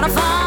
gotta find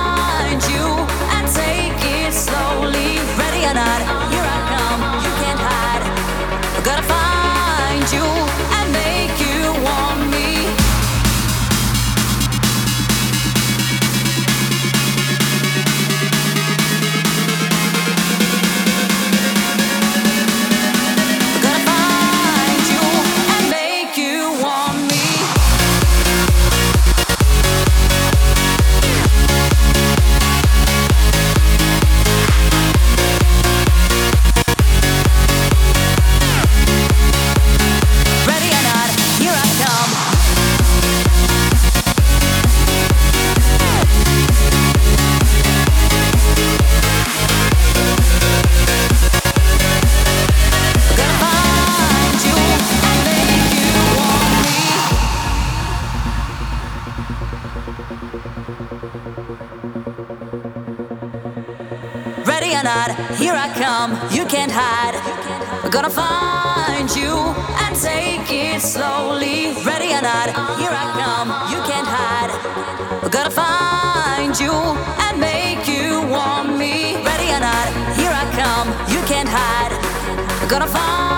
gonna find you and take it slowly. Ready or not, here I come, you can't hide. We're gonna find you and make you want me. Ready or not, here I come, you can't hide. We're gonna find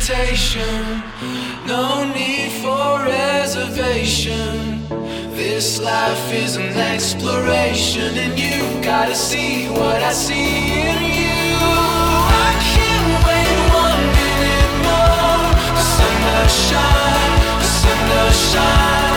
invitation. No need for reservation. This life is an exploration, and you gotta see what I see in you. I can't wait one minute more. The sun does shine, the sun does shine.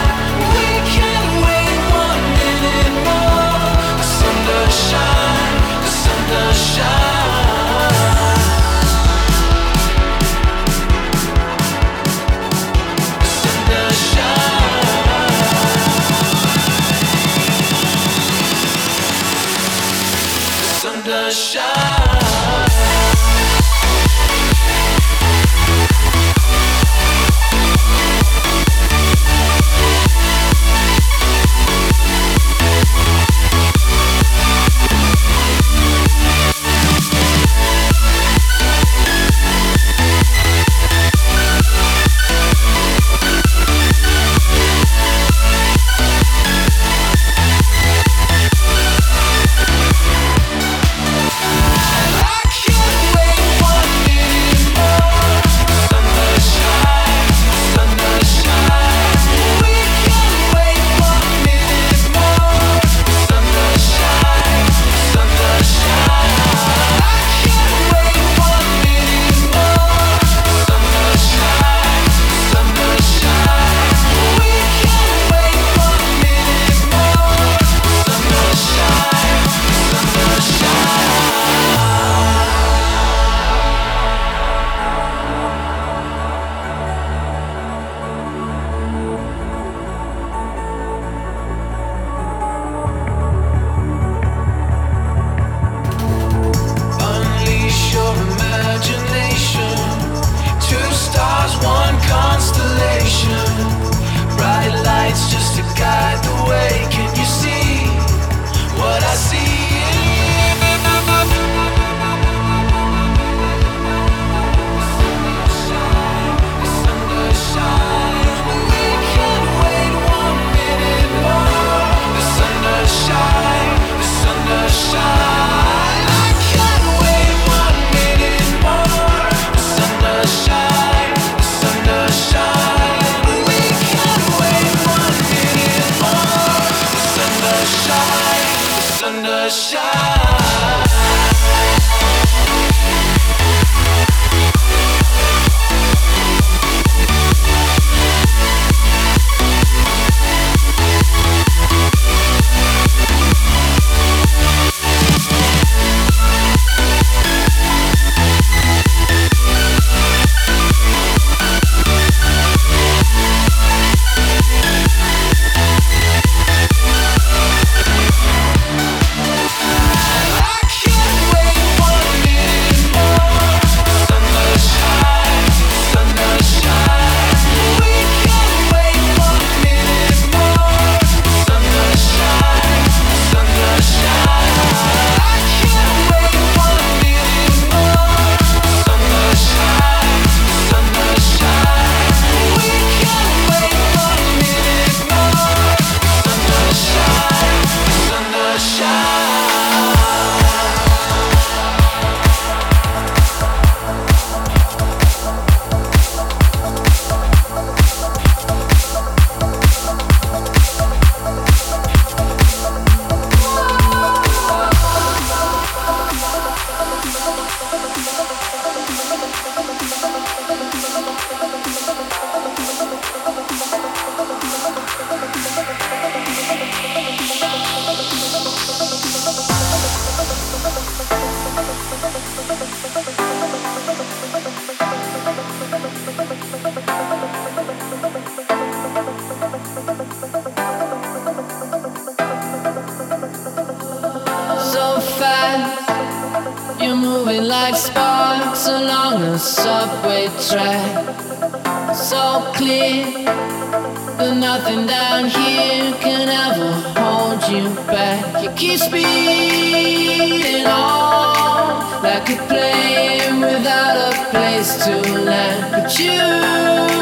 you back. Keep speeding on like a plane without a place to land. But you.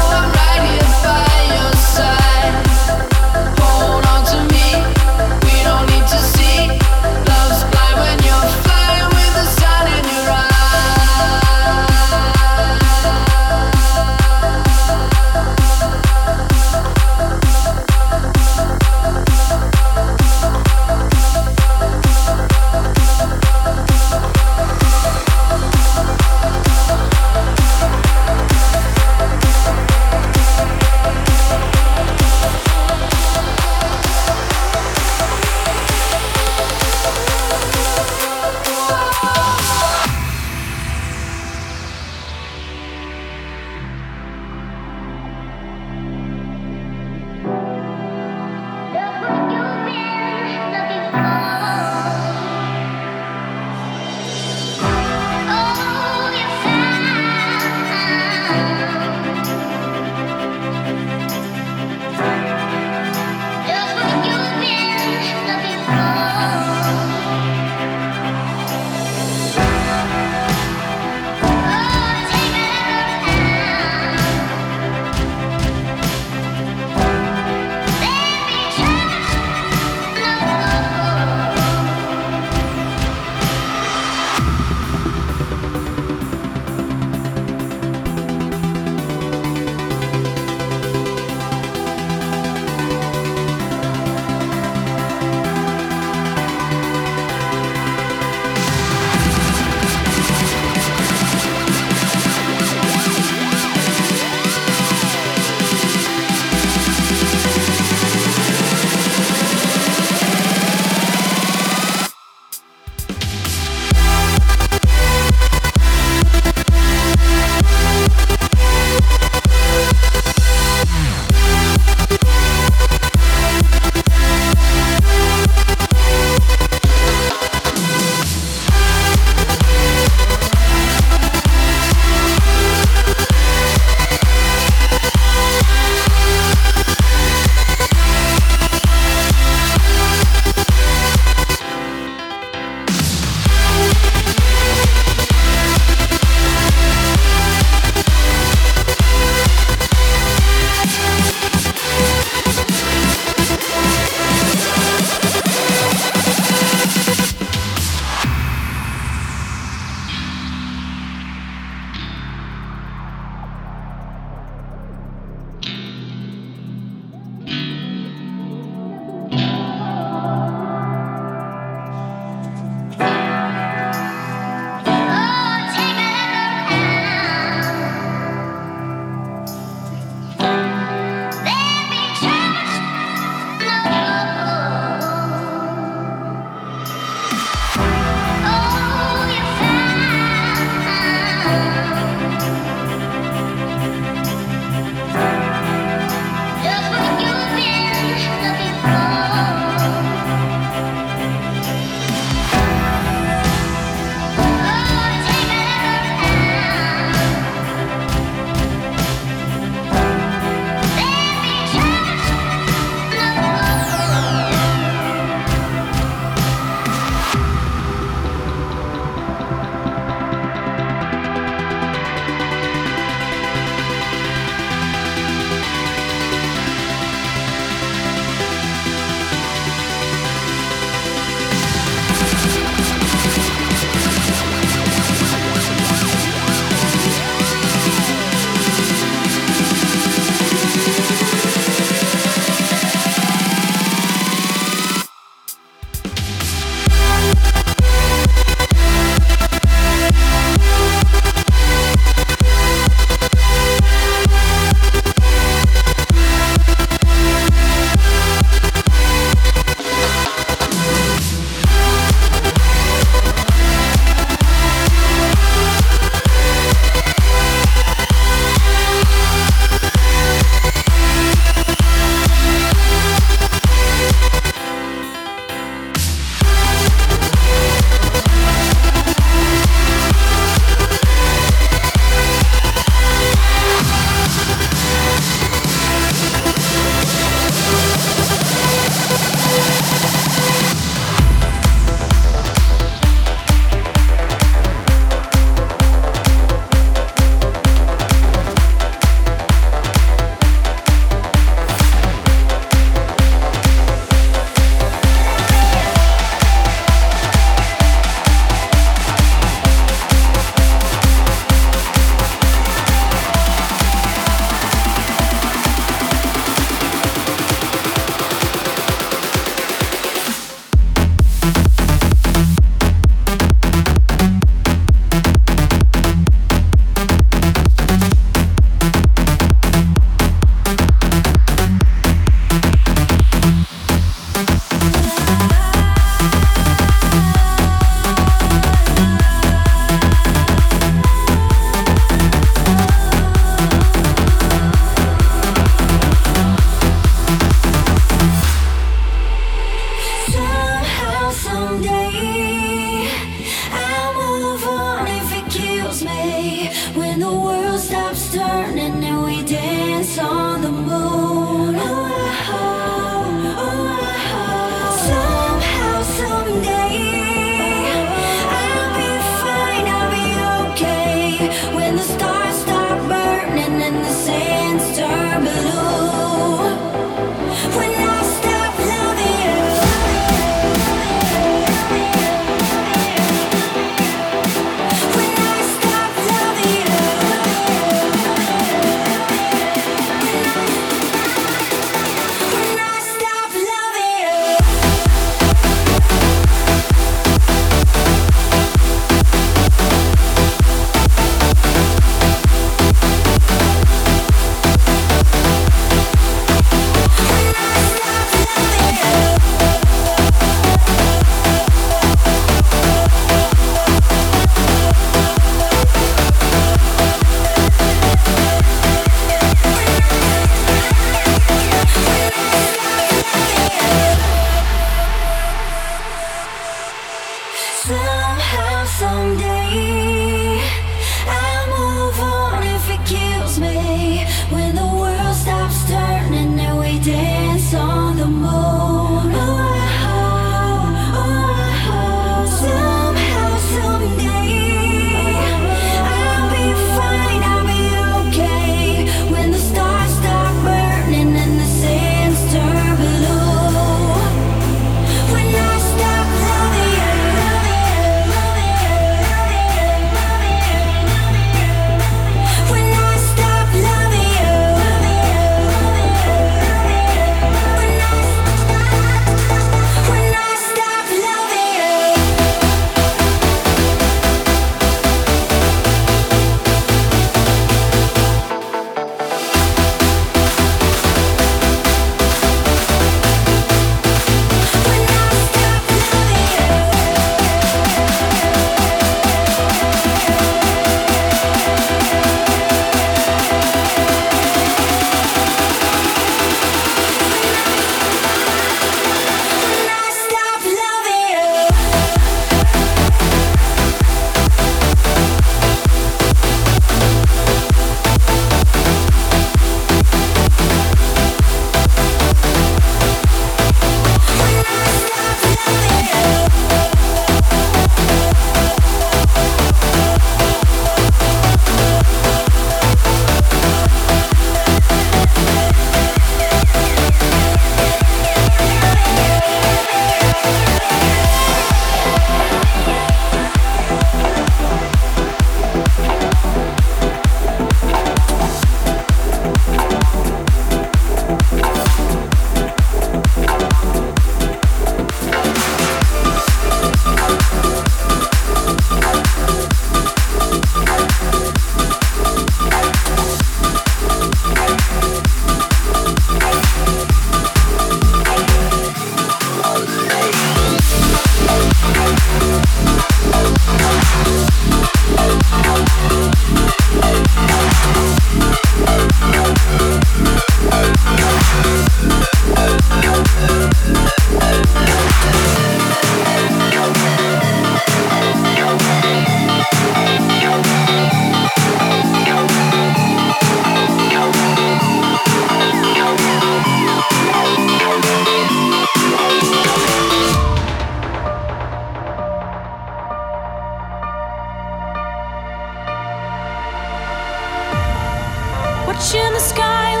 I